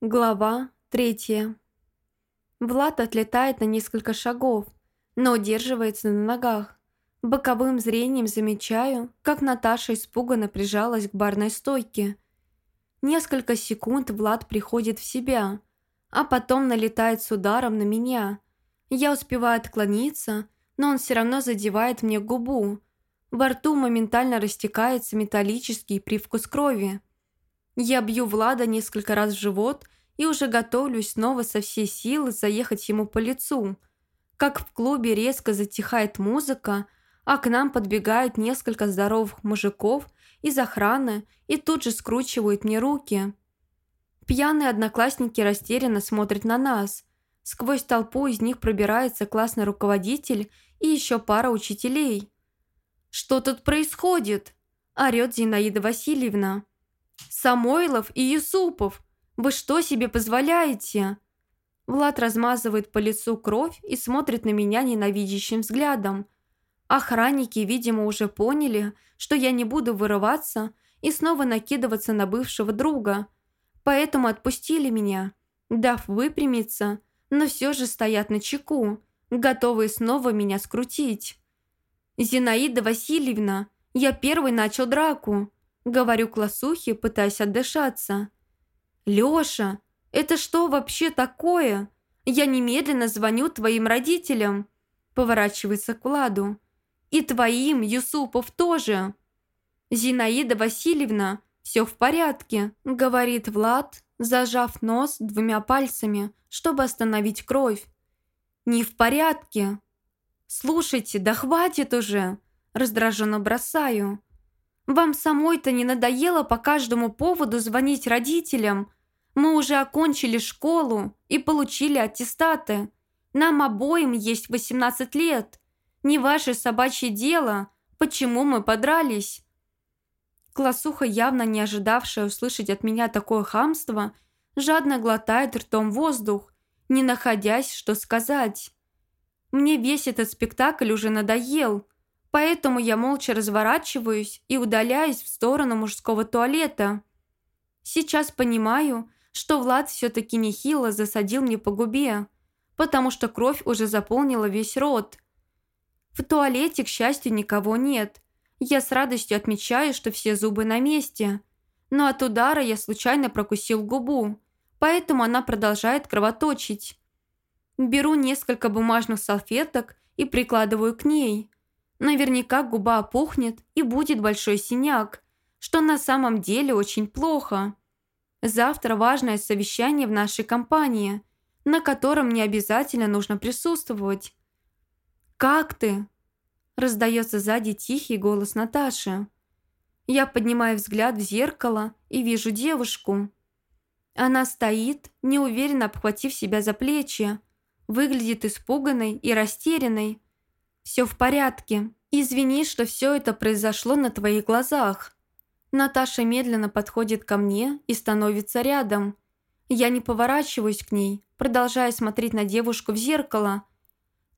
Глава третья. Влад отлетает на несколько шагов, но удерживается на ногах. Боковым зрением замечаю, как Наташа испуганно прижалась к барной стойке. Несколько секунд Влад приходит в себя, а потом налетает с ударом на меня. Я успеваю отклониться, но он все равно задевает мне губу. Во рту моментально растекается металлический привкус крови. Я бью Влада несколько раз в живот и уже готовлюсь снова со всей силы заехать ему по лицу. Как в клубе резко затихает музыка, а к нам подбегают несколько здоровых мужиков из охраны и тут же скручивают мне руки. Пьяные одноклассники растерянно смотрят на нас. Сквозь толпу из них пробирается классный руководитель и еще пара учителей. «Что тут происходит?» – орёт Зинаида Васильевна. «Самойлов и Юсупов! Вы что себе позволяете?» Влад размазывает по лицу кровь и смотрит на меня ненавидящим взглядом. Охранники, видимо, уже поняли, что я не буду вырываться и снова накидываться на бывшего друга. Поэтому отпустили меня, дав выпрямиться, но все же стоят на чеку, готовые снова меня скрутить. «Зинаида Васильевна, я первый начал драку», Говорю классухе, пытаясь отдышаться. «Лёша, это что вообще такое? Я немедленно звоню твоим родителям!» Поворачивается к Владу. «И твоим, Юсупов, тоже!» «Зинаида Васильевна, все в порядке», — говорит Влад, зажав нос двумя пальцами, чтобы остановить кровь. «Не в порядке». «Слушайте, да хватит уже!» Раздраженно бросаю. Вам самой-то не надоело по каждому поводу звонить родителям? Мы уже окончили школу и получили аттестаты. Нам обоим есть 18 лет. Не ваше собачье дело, почему мы подрались». Классуха, явно не ожидавшая услышать от меня такое хамство, жадно глотает ртом воздух, не находясь, что сказать. Мне весь этот спектакль уже надоел – Поэтому я молча разворачиваюсь и удаляюсь в сторону мужского туалета. Сейчас понимаю, что Влад все-таки нехило засадил мне по губе, потому что кровь уже заполнила весь рот. В туалете, к счастью, никого нет. Я с радостью отмечаю, что все зубы на месте. Но от удара я случайно прокусил губу, поэтому она продолжает кровоточить. Беру несколько бумажных салфеток и прикладываю к ней – Наверняка губа опухнет и будет большой синяк, что на самом деле очень плохо. Завтра важное совещание в нашей компании, на котором не обязательно нужно присутствовать. «Как ты?» – раздается сзади тихий голос Наташи. Я поднимаю взгляд в зеркало и вижу девушку. Она стоит, неуверенно обхватив себя за плечи, выглядит испуганной и растерянной, все в порядке. Извини, что все это произошло на твоих глазах». Наташа медленно подходит ко мне и становится рядом. Я не поворачиваюсь к ней, продолжая смотреть на девушку в зеркало.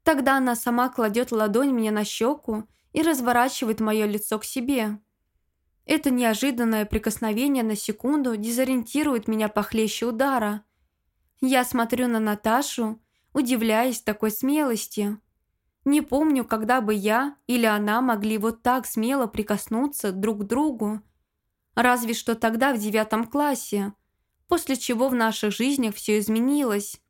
Тогда она сама кладет ладонь мне на щеку и разворачивает мое лицо к себе. Это неожиданное прикосновение на секунду дезориентирует меня похлеще удара. Я смотрю на Наташу, удивляясь такой смелости. Не помню, когда бы я или она могли вот так смело прикоснуться друг к другу. Разве что тогда в девятом классе, после чего в наших жизнях все изменилось.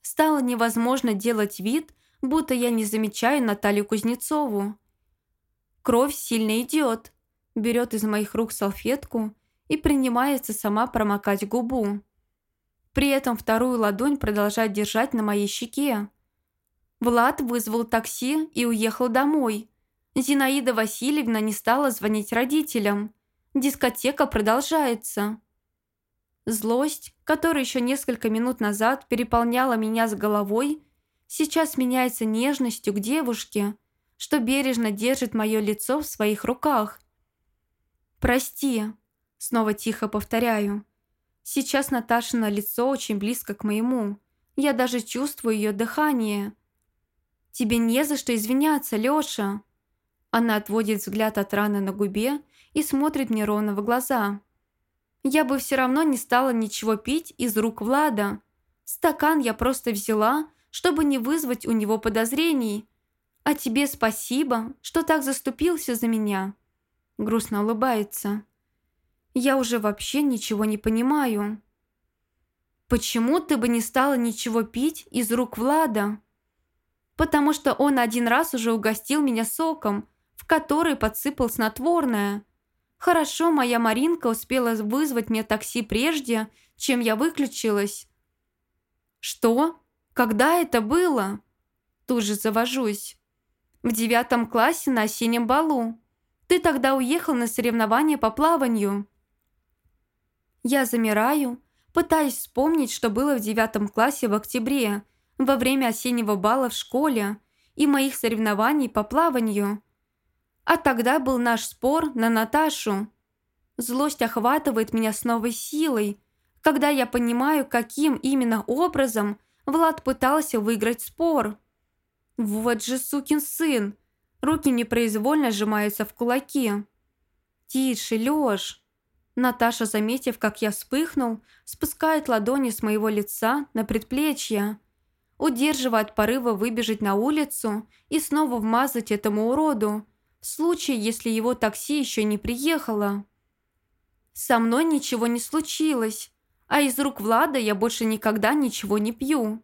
Стало невозможно делать вид, будто я не замечаю Наталью Кузнецову. Кровь сильно идет, берет из моих рук салфетку и принимается сама промокать губу. При этом вторую ладонь продолжает держать на моей щеке. Влад вызвал такси и уехал домой. Зинаида Васильевна не стала звонить родителям. Дискотека продолжается. Злость, которая еще несколько минут назад переполняла меня с головой, сейчас меняется нежностью к девушке, что бережно держит мое лицо в своих руках. «Прости», — снова тихо повторяю. Сейчас Наташина лицо очень близко к моему. Я даже чувствую ее дыхание — «Тебе не за что извиняться, Лёша!» Она отводит взгляд от раны на губе и смотрит мне ровно в глаза. я бы все равно не стала ничего пить из рук Влада. Стакан я просто взяла, чтобы не вызвать у него подозрений. А тебе спасибо, что так заступился за меня. Грустно улыбается. Я уже вообще ничего не понимаю. Почему ты бы не стала ничего пить из рук Влада? Потому что он один раз уже угостил меня соком, в который подсыпал снотворное. Хорошо, моя Маринка успела вызвать мне такси прежде, чем я выключилась. Что? Когда это было? Тут же завожусь. В девятом классе на осеннем балу. Ты тогда уехал на соревнования по плаванию. Я замираю, пытаясь вспомнить, что было в девятом классе в октябре, во время осеннего бала в школе и моих соревнований по плаванию. А тогда был наш спор на Наташу. Злость охватывает меня с новой силой, когда я понимаю, каким именно образом Влад пытался выиграть спор. Вот же сукин сын. Руки непроизвольно сжимаются в кулаки. «Тише, Лёш!» Наташа, заметив, как я вспыхнул, спускает ладони с моего лица на предплечье, удерживая от порыва выбежать на улицу и снова вмазать этому уроду, в случае, если его такси еще не приехало. Со мной ничего не случилось, а из рук Влада я больше никогда ничего не пью.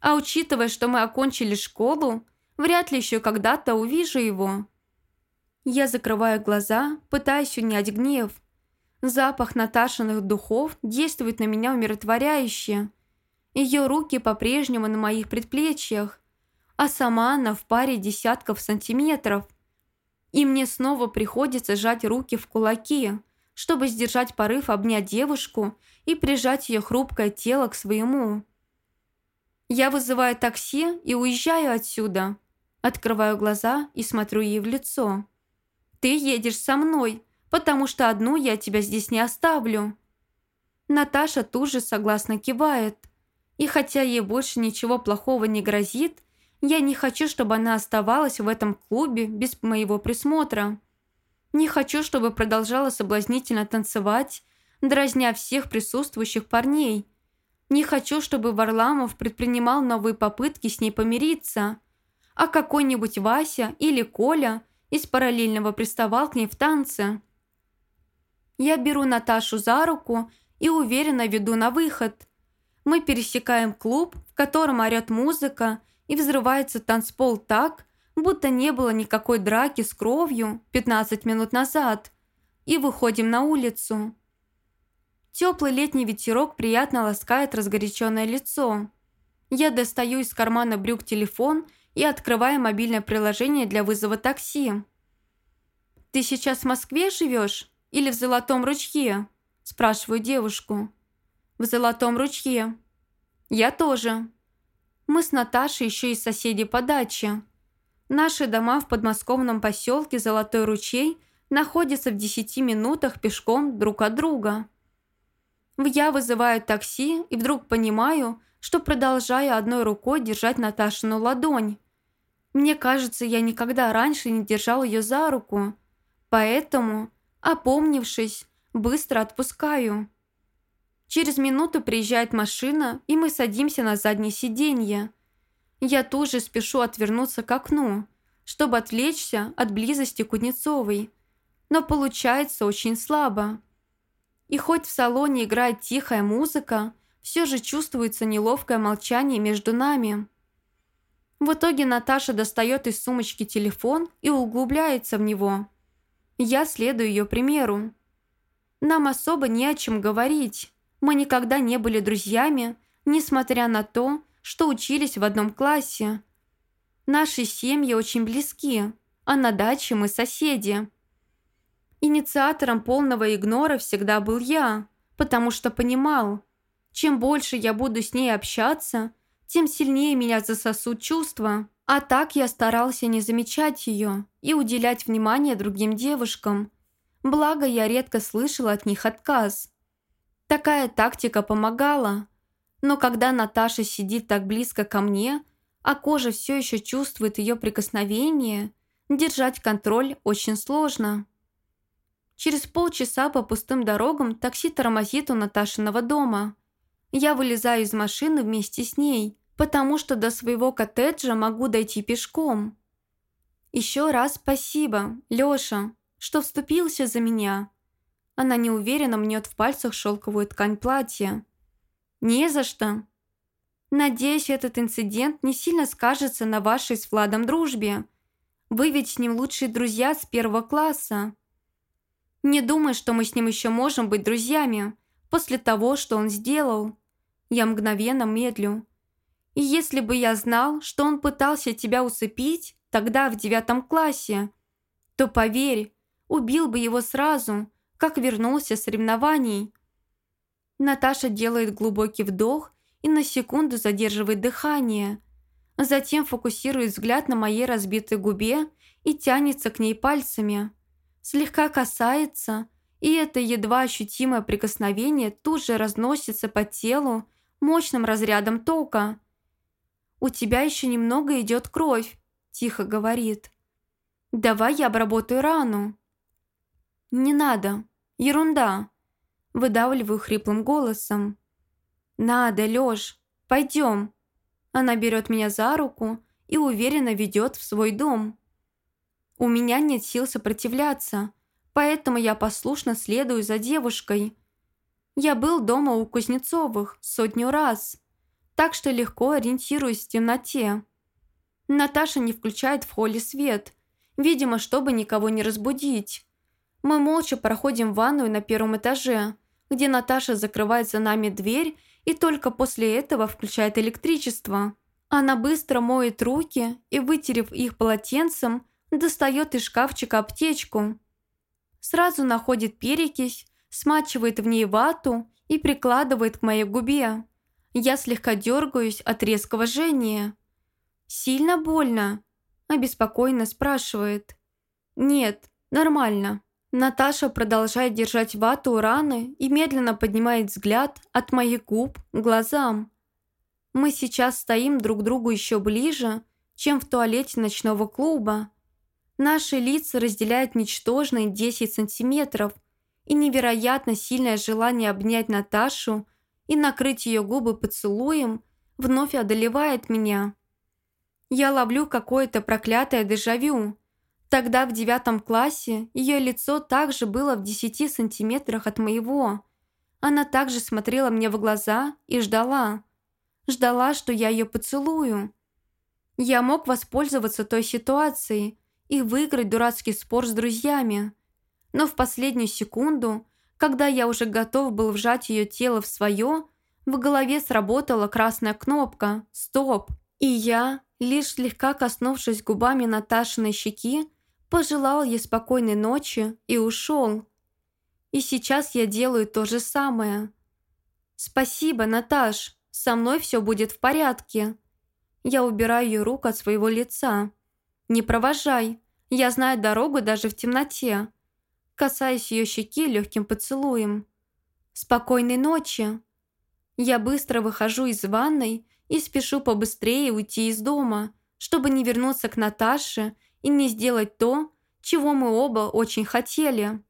А учитывая, что мы окончили школу, вряд ли еще когда-то увижу его. Я закрываю глаза, пытаясь унять гнев – Запах Наташиных духов действует на меня умиротворяюще. Ее руки по-прежнему на моих предплечьях, а сама она в паре десятков сантиметров. И мне снова приходится сжать руки в кулаки, чтобы сдержать порыв обнять девушку и прижать ее хрупкое тело к своему. Я вызываю такси и уезжаю отсюда. Открываю глаза и смотрю ей в лицо. «Ты едешь со мной», потому что одну я тебя здесь не оставлю». Наташа тут же согласно кивает. И хотя ей больше ничего плохого не грозит, я не хочу, чтобы она оставалась в этом клубе без моего присмотра. Не хочу, чтобы продолжала соблазнительно танцевать, дразня всех присутствующих парней. Не хочу, чтобы Варламов предпринимал новые попытки с ней помириться, а какой-нибудь Вася или Коля из параллельного приставал к ней в танце. Я беру Наташу за руку и уверенно веду на выход. Мы пересекаем клуб, в котором орёт музыка и взрывается танцпол так, будто не было никакой драки с кровью 15 минут назад, и выходим на улицу. Теплый летний ветерок приятно ласкает разгоряченное лицо. Я достаю из кармана брюк телефон и открываю мобильное приложение для вызова такси. «Ты сейчас в Москве живешь?» Или в Золотом ручье?» Спрашиваю девушку. «В Золотом ручье». «Я тоже». Мы с Наташей еще и соседи по даче. Наши дома в подмосковном поселке Золотой ручей находятся в 10 минутах пешком друг от друга. Я вызываю такси и вдруг понимаю, что продолжаю одной рукой держать Наташину ладонь. Мне кажется, я никогда раньше не держал ее за руку, поэтому Опомнившись, быстро отпускаю. Через минуту приезжает машина, и мы садимся на заднее сиденье. Я тоже спешу отвернуться к окну, чтобы отвлечься от близости Кузнецовой. Но получается очень слабо. И хоть в салоне играет тихая музыка, все же чувствуется неловкое молчание между нами. В итоге Наташа достает из сумочки телефон и углубляется в него. Я следую ее примеру. Нам особо не о чем говорить. Мы никогда не были друзьями, несмотря на то, что учились в одном классе. Наши семьи очень близки, а на даче мы соседи. Инициатором полного игнора всегда был я, потому что понимал, чем больше я буду с ней общаться, тем сильнее меня засосут чувства. А так я старался не замечать ее и уделять внимание другим девушкам. Благо, я редко слышал от них отказ. Такая тактика помогала. Но когда Наташа сидит так близко ко мне, а кожа все еще чувствует ее прикосновение, держать контроль очень сложно. Через полчаса по пустым дорогам такси тормозит у Наташиного дома. Я вылезаю из машины вместе с ней, потому что до своего коттеджа могу дойти пешком. Еще раз спасибо, Лёша, что вступился за меня. Она неуверенно мнет в пальцах шелковую ткань платья. Не за что. Надеюсь, этот инцидент не сильно скажется на вашей с Владом дружбе. Вы ведь с ним лучшие друзья с первого класса. Не думай, что мы с ним еще можем быть друзьями после того, что он сделал. Я мгновенно медлю. И если бы я знал, что он пытался тебя усыпить тогда в девятом классе, то, поверь, убил бы его сразу, как вернулся с соревнований. Наташа делает глубокий вдох и на секунду задерживает дыхание. Затем фокусирует взгляд на моей разбитой губе и тянется к ней пальцами. Слегка касается, и это едва ощутимое прикосновение тут же разносится по телу мощным разрядом тока. «У тебя еще немного идет кровь», – тихо говорит. «Давай я обработаю рану». «Не надо. Ерунда», – выдавливаю хриплым голосом. «Надо, Лёш, пойдем». Она берет меня за руку и уверенно ведет в свой дом. У меня нет сил сопротивляться, поэтому я послушно следую за девушкой. Я был дома у Кузнецовых сотню раз, так что легко ориентируюсь в темноте. Наташа не включает в холле свет, видимо, чтобы никого не разбудить. Мы молча проходим в ванную на первом этаже, где Наташа закрывает за нами дверь и только после этого включает электричество. Она быстро моет руки и, вытерев их полотенцем, достает из шкафчика аптечку. Сразу находит перекись, смачивает в ней вату и прикладывает к моей губе. Я слегка дергаюсь от резкого жжения. «Сильно больно?» – обеспокоенно спрашивает. «Нет, нормально». Наташа продолжает держать вату у раны и медленно поднимает взгляд от моих губ к глазам. Мы сейчас стоим друг к другу еще ближе, чем в туалете ночного клуба. Наши лица разделяют ничтожные 10 сантиметров, и невероятно сильное желание обнять Наташу и накрыть ее губы поцелуем вновь одолевает меня. Я ловлю какое-то проклятое дежавю – Тогда в девятом классе ее лицо также было в десяти сантиметрах от моего. Она также смотрела мне в глаза и ждала. Ждала, что я ее поцелую. Я мог воспользоваться той ситуацией и выиграть дурацкий спор с друзьями. Но в последнюю секунду, когда я уже готов был вжать ее тело в свое, в голове сработала красная кнопка «Стоп!» И я, лишь слегка коснувшись губами Наташиной щеки, пожелал ей спокойной ночи и ушел. И сейчас я делаю то же самое. «Спасибо, Наташ, со мной все будет в порядке». Я убираю ее руку от своего лица. «Не провожай, я знаю дорогу даже в темноте». Касаясь ее щеки легким поцелуем. «Спокойной ночи». Я быстро выхожу из ванной и спешу побыстрее уйти из дома, чтобы не вернуться к Наташе и не сделать то, чего мы оба очень хотели.